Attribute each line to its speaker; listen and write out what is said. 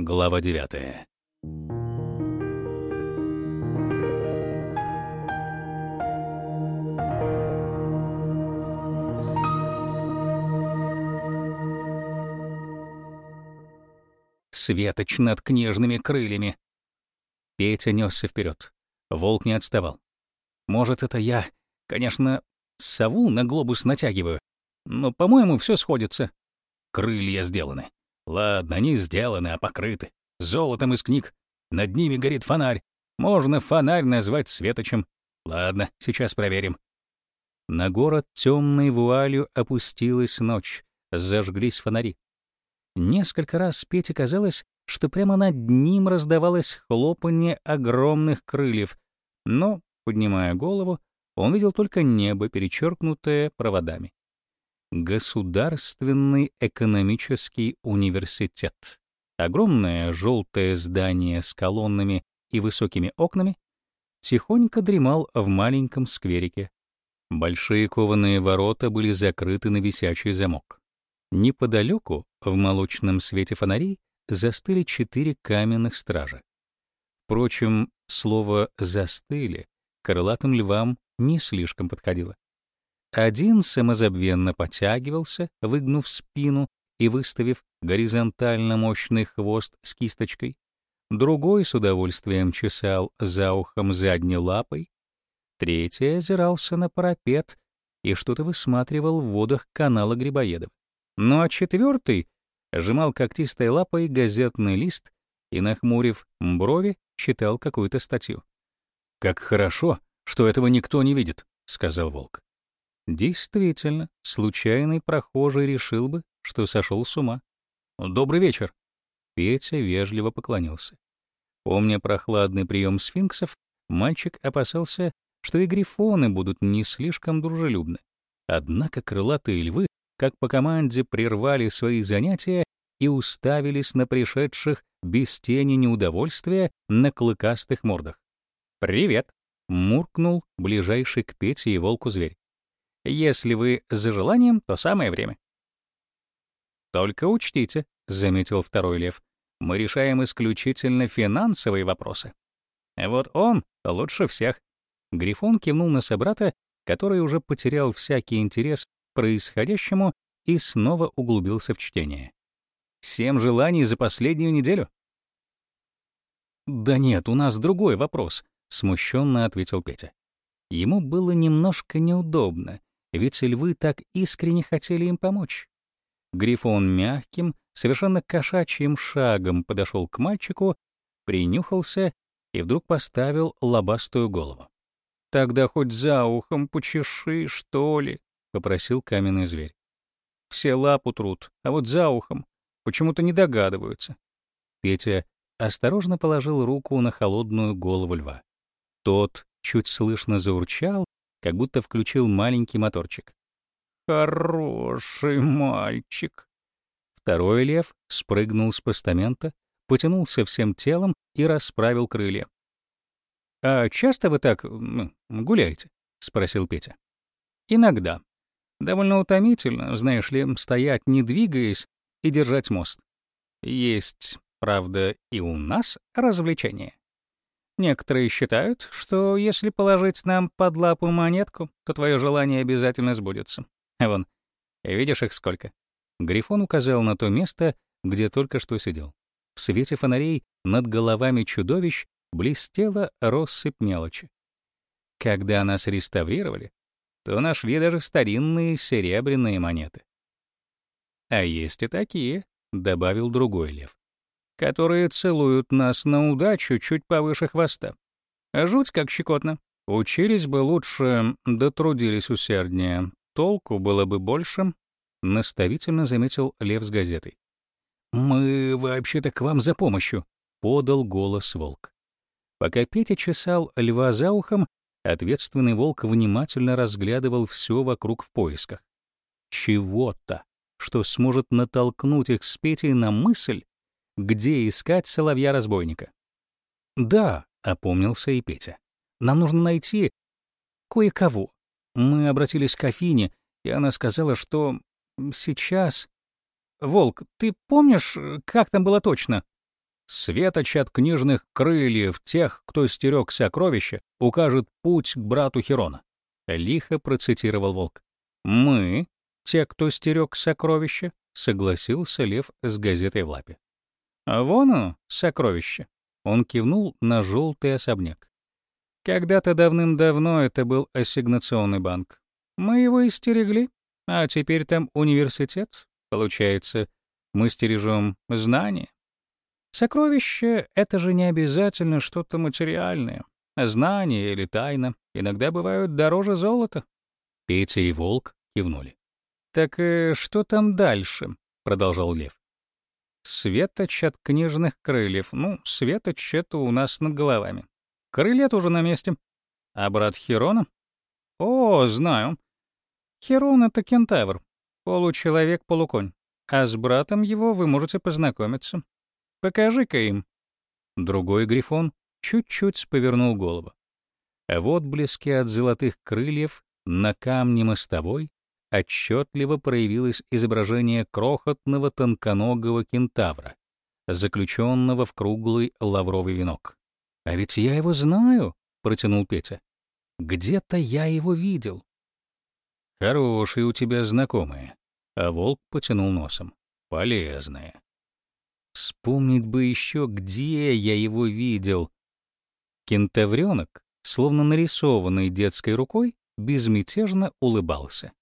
Speaker 1: Глава 9. Светоч над книжными крыльями. Петя несся вперед. Волк не отставал. Может, это я, конечно, сову на глобус натягиваю, но, по-моему, все сходится. Крылья сделаны. Ладно, они сделаны, а покрыты. Золотом из книг. Над ними горит фонарь. Можно фонарь назвать светочем. Ладно, сейчас проверим. На город темной вуалью опустилась ночь. Зажглись фонари. Несколько раз Пете казалось, что прямо над ним раздавалось хлопанье огромных крыльев, но, поднимая голову, он видел только небо, перечеркнутое проводами. Государственный экономический университет. Огромное желтое здание с колоннами и высокими окнами тихонько дремал в маленьком скверике. Большие кованые ворота были закрыты на висячий замок. Неподалеку, в молочном свете фонарей, застыли четыре каменных стража. Впрочем, слово «застыли» крылатым львам не слишком подходило. Один самозабвенно потягивался, выгнув спину и выставив горизонтально мощный хвост с кисточкой. Другой с удовольствием чесал за ухом задней лапой. Третий озирался на парапет и что-то высматривал в водах канала Грибоедов. Ну а четвертый сжимал когтистой лапой газетный лист и, нахмурив брови, читал какую-то статью. «Как хорошо, что этого никто не видит», — сказал Волк. Действительно, случайный прохожий решил бы, что сошел с ума. «Добрый вечер!» Петя вежливо поклонился. Помня прохладный прием сфинксов, мальчик опасался, что и грифоны будут не слишком дружелюбны. Однако крылатые львы как по команде прервали свои занятия и уставились на пришедших без тени неудовольствия на клыкастых мордах. «Привет!» — муркнул ближайший к Пете и волку зверь. «Если вы за желанием, то самое время». «Только учтите», — заметил второй лев, — «мы решаем исключительно финансовые вопросы». «Вот он лучше всех». Грифон кивнул на собрата, который уже потерял всякий интерес происходящему и снова углубился в чтение. «Семь желаний за последнюю неделю?» «Да нет, у нас другой вопрос», — смущенно ответил Петя. Ему было немножко неудобно, ведь львы так искренне хотели им помочь. Грифон мягким, совершенно кошачьим шагом подошел к мальчику, принюхался и вдруг поставил лобастую голову. «Тогда хоть за ухом почеши, что ли», — попросил каменный зверь. «Все лапу трут, а вот за ухом почему-то не догадываются». Петя осторожно положил руку на холодную голову льва. Тот чуть слышно заурчал, как будто включил маленький моторчик. «Хороший мальчик!» Второй лев спрыгнул с постамента, потянулся всем телом и расправил крылья. «А часто вы так гуляете?» — спросил Петя. «Иногда», Довольно утомительно, знаешь ли, стоять, не двигаясь, и держать мост. Есть, правда, и у нас развлечение. Некоторые считают, что если положить нам под лапу монетку, то твое желание обязательно сбудется. Вон, видишь их сколько? Грифон указал на то место, где только что сидел. В свете фонарей над головами чудовищ блестела россыпь мелочи. Когда нас реставрировали, то нашли даже старинные серебряные монеты. «А есть и такие», — добавил другой лев, «которые целуют нас на удачу чуть повыше хвоста. Жуть как щекотно. Учились бы лучше, да трудились усерднее. Толку было бы больше», — наставительно заметил лев с газетой. «Мы вообще-то к вам за помощью», — подал голос волк. Пока Петя чесал льва за ухом, Ответственный волк внимательно разглядывал все вокруг в поисках. Чего-то, что сможет натолкнуть их с Петей на мысль, где искать соловья-разбойника. «Да», — опомнился и Петя, — «нам нужно найти кое-кого. Мы обратились к Афине, и она сказала, что сейчас...» «Волк, ты помнишь, как там было точно?» Светоч от книжных крыльев тех, кто стерег сокровища, укажет путь к брату Херона. Лихо процитировал волк. Мы, те, кто стерег сокровища, согласился лев с газетой в лапе. А вон оно, сокровище. Он кивнул на желтый особняк. Когда-то давным-давно это был ассигнационный банк. Мы его истерегли, а теперь там университет. Получается, мы стережем знания. Сокровище — это же не обязательно что-то материальное. Знания или тайна иногда бывают дороже золота. Петя и Волк кивнули. «Так э, что там дальше?» — продолжал Лев. «Светоч от книжных крыльев. Ну, светоч — это у нас над головами. Крылья тоже на месте. А брат Херона? О, знаю. Херон — это кентавр. Получеловек-полуконь. А с братом его вы можете познакомиться. Покажи-ка им». Другой грифон чуть-чуть повернул голову. Вот блески от золотых крыльев на камне мостовой отчетливо проявилось изображение крохотного тонконогого кентавра, заключенного в круглый лавровый венок. «А ведь я его знаю», — протянул Петя. «Где-то я его видел». «Хорошие у тебя знакомые», — а волк потянул носом. «Полезные». Вспомнить бы еще, где я его видел. Кентавренок, словно нарисованный детской рукой, безмятежно улыбался.